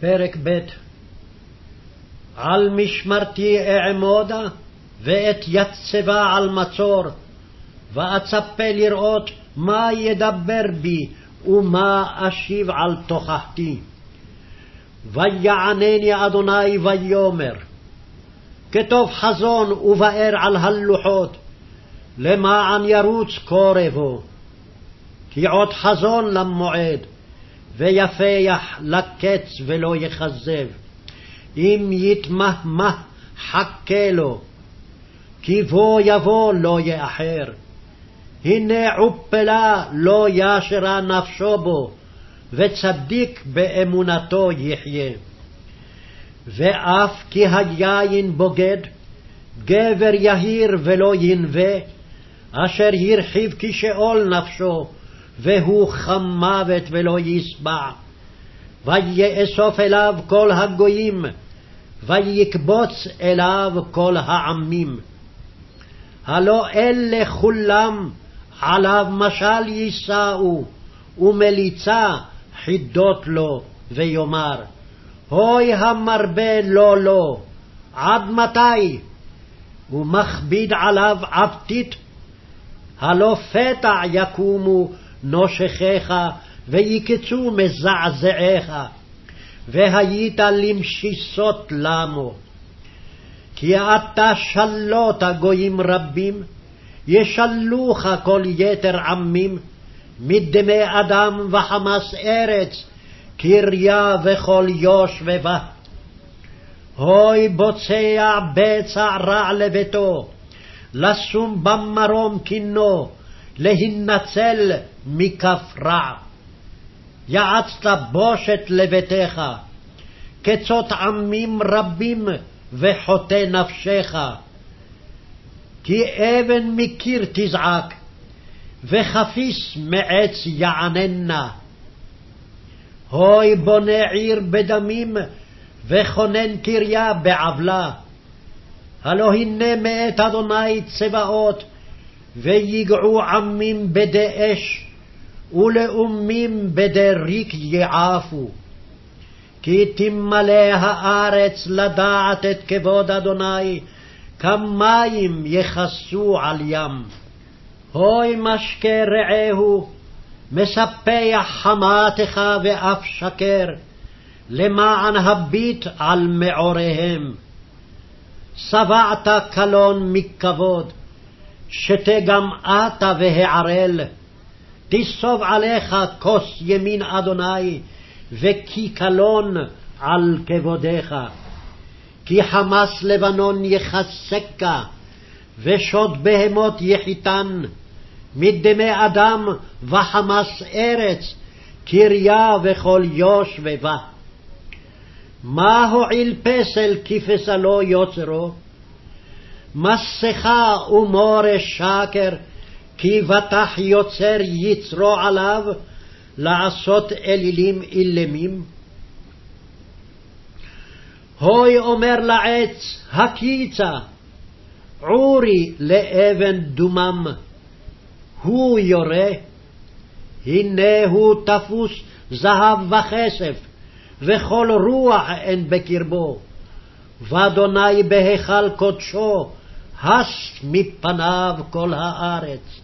פרק ב' על משמרתי אעמודה, ואתייצבה על מצור, ואצפה לראות מה ידבר בי, ומה אשיב על תוכחתי. ויענני אדוני ויאמר, כתוב חזון ובאר על הלוחות, למען ירוץ קורבו. כי עוד חזון למועד, ויפח לקץ ולא יכזב. אם יתמהמה חכה לו, כי בוא יבוא לא יאחר. הנה עופלה לא ישרה נפשו בו, וצדיק באמונתו יחיה. ואף כי היין בוגד, גבר יהיר ולא ינבה, אשר הרחיב כשאול נפשו, והוא חם מוות ולא ישבע. ויאסוף אליו כל הגויים, ויקבוץ אליו כל העמים. הלא אלה כולם עליו משל יישאו, ומליצה חידות לו, ויאמר, הוי המרבה לו לו, עד מתי? ומכביד עליו עבדית, הלא פתע יקומו נושכיך, ויקצו מזעזעיך, והיית למשיסות למו. כי אתה שלוט גויים רבים, ישלוך כל יתר עמים, מדמי אדם וחמס ארץ, קריה וכל יושבבה. הוי בוצע בצע רע לביתו, לשום במרום קינו, להינצל מכף רע. יעצת בושת לביתך, כצות עמים רבים וחוטא נפשך. כי אבן מקיר תזעק, וחפיס מעץ יעננה. הוי בונה עיר בדמים, וכונן קריה בעוולה. הלא הנה מאת אדוני צבאות, ויגעו עמים בדי אש, ולאומים בדי ריק יעפו. כי תמלא הארץ לדעת את כבוד אדוני, כמים יכסו על ים. הוי משקה רעהו, מספח חמתך ואף שקר, למען הביט על מעוריהם. שבעת קלון מכבוד, שתה גם אתה והערל, תסוב עליך כוס ימין אדוני, וכי קלון על כבודך. כי חמס לבנון יחסקה, ושוד בהמות יחיתן, מדמי אדם וחמס ארץ, קריה וכל יושבבה. מה הועיל פסל כפסלו יוצרו? מסכה ומורש שקר, כי בטח יוצר יצרו עליו, לעשות אלילים אילמים? הוי אומר לעץ, הקיצה, עורי לאבן דומם. הוא יורה, הנה הוא תפוס זהב וכסף, וכל רוח אין בקרבו. ואדוני בהיכל קודשו, הס מפניו כל הארץ.